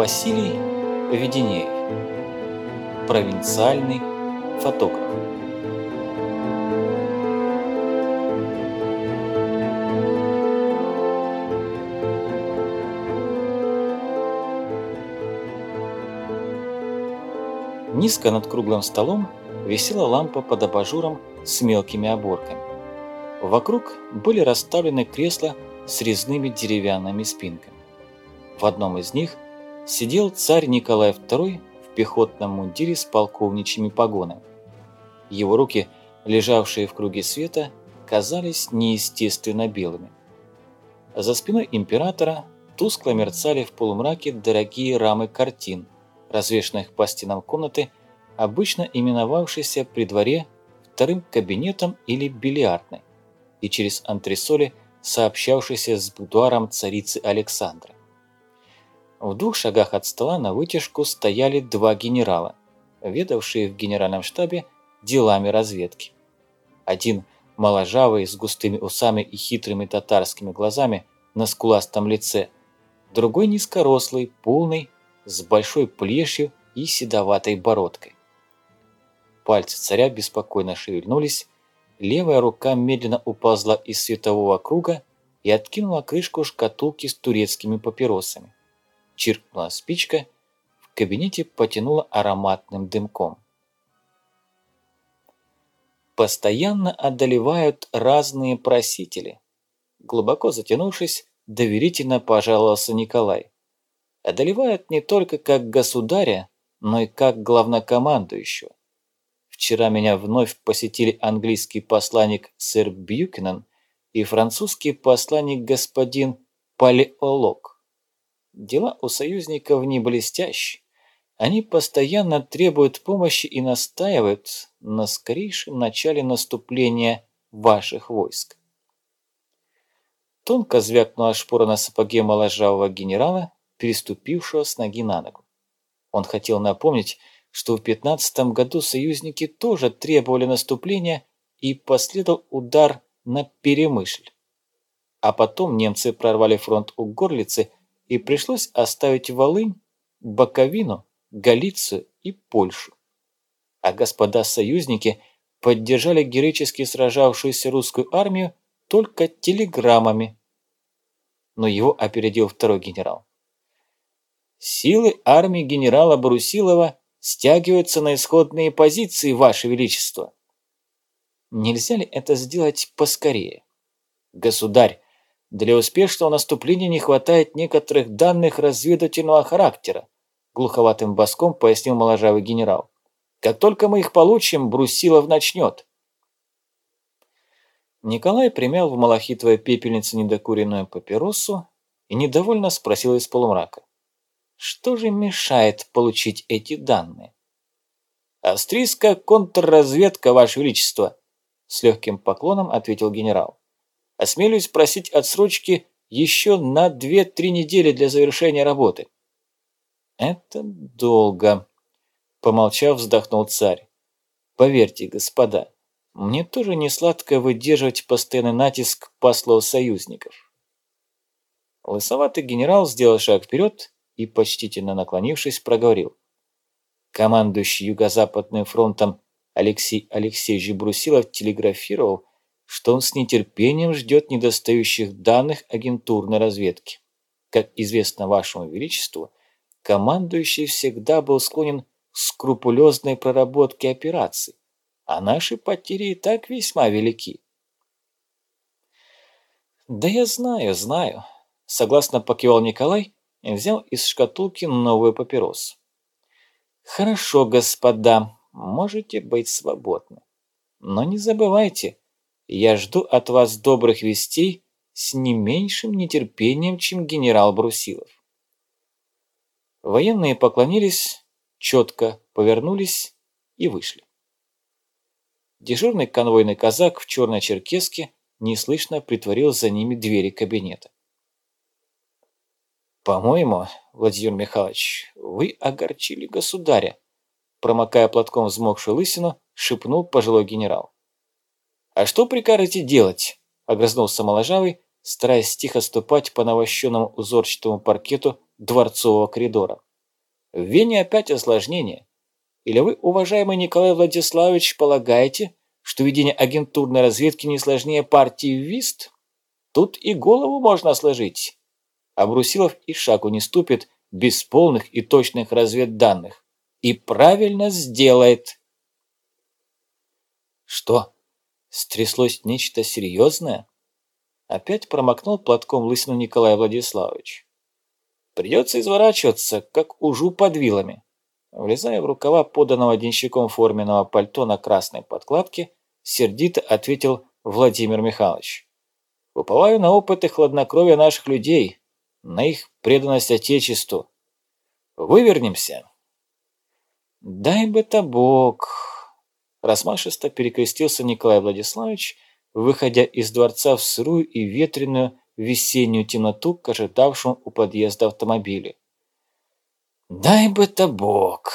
Василий Веденеев. Провинциальный фотограф. Низко над круглым столом висела лампа под абажуром с мелкими оборками. Вокруг были расставлены кресла с резными деревянными спинками. В одном из них сидел царь Николай II в пехотном мундире с полковничьими погонами. Его руки, лежавшие в круге света, казались неестественно белыми. За спиной императора тускло мерцали в полумраке дорогие рамы картин, развешанных по стенам комнаты, обычно именовавшейся при дворе вторым кабинетом или бильярдной, и через антресоли, сообщавшейся с будуаром царицы Александры. В двух шагах от стола на вытяжку стояли два генерала, ведавшие в генеральном штабе делами разведки. Один моложавый, с густыми усами и хитрыми татарскими глазами на скуластом лице, другой низкорослый, полный, с большой плешью и седоватой бородкой. Пальцы царя беспокойно шевельнулись, левая рука медленно уползла из светового круга и откинула крышку шкатулки с турецкими папиросами чиркнула спичка, в кабинете потянуло ароматным дымком. Постоянно одолевают разные просители. Глубоко затянувшись, доверительно пожаловался Николай. Одолевают не только как государя, но и как главнокомандующего. Вчера меня вновь посетили английский посланник сэр Бьюкинен и французский посланник господин Палеолог. Дела у союзников не блестящие. Они постоянно требуют помощи и настаивают на скорейшем начале наступления ваших войск. Тонко звякнула шпора на сапоге моложавого генерала, переступившего с ноги на ногу. Он хотел напомнить, что в 15 году союзники тоже требовали наступления и последовал удар на Перемышль. А потом немцы прорвали фронт у Горлицы и пришлось оставить Волынь, Боковину, Галицию и Польшу. А господа союзники поддержали героически сражавшуюся русскую армию только телеграммами. Но его опередил второй генерал. Силы армии генерала Брусилова стягиваются на исходные позиции, Ваше Величество. Нельзя ли это сделать поскорее? Государь, для успешного наступления не хватает некоторых данных разведывательного характера, глуховатым баском пояснил моложавый генерал. Как только мы их получим, Брусилов начнет. Николай примял в малахитовой пепельнице недокуренную папиросу и недовольно спросил из полумрака. Что же мешает получить эти данные? «Австрийская контрразведка, Ваше Величество!» С легким поклоном ответил генерал. Осмелюсь просить отсрочки еще на 2-3 недели для завершения работы. Это долго, помолчав, вздохнул царь. Поверьте, господа, мне тоже не сладко выдерживать постоянный натиск послов союзников. Лысоватый генерал сделал шаг вперед и, почтительно наклонившись, проговорил. Командующий Юго-Западным фронтом Алексей Алексеевич Брусилов телеграфировал, что он с нетерпением ждет недостающих данных агентурной разведки. Как известно вашему величеству, командующий всегда был склонен к скрупулезной проработке операций, а наши потери и так весьма велики. «Да я знаю, знаю», — согласно покивал Николай и взял из шкатулки новую папиросу. «Хорошо, господа, можете быть свободны. Но не забывайте, я жду от вас добрых вестей с не меньшим нетерпением, чем генерал Брусилов. Военные поклонились, четко повернулись и вышли. Дежурный конвойный казак в черной черкеске неслышно притворил за ними двери кабинета. «По-моему, Владимир Михайлович, вы огорчили государя», промокая платком взмокшую лысину, шепнул пожилой генерал. «А что прикажете делать?» – огрызнулся моложавый, стараясь тихо ступать по навощенному узорчатому паркету дворцового коридора. В Вене опять осложнение. Или вы, уважаемый Николай Владиславович, полагаете, что ведение агентурной разведки не сложнее партии ВИСТ? Тут и голову можно сложить. А Брусилов и шагу не ступит без полных и точных разведданных. И правильно сделает. Что? Стряслось нечто серьезное? Опять промокнул платком лысину Николай Владиславович. Придется изворачиваться, как ужу под вилами. Влезая в рукава поданного денщиком форменного пальто на красной подкладке, сердито ответил Владимир Михайлович. Уповаю на опыт и хладнокровие наших людей, на их преданность Отечеству. Вывернемся. Дай бы-то Бог. Размашисто перекрестился Николай Владиславович выходя из дворца в сырую и ветреную весеннюю темноту к ожидавшему у подъезда автомобилю. «Дай бы-то Бог!»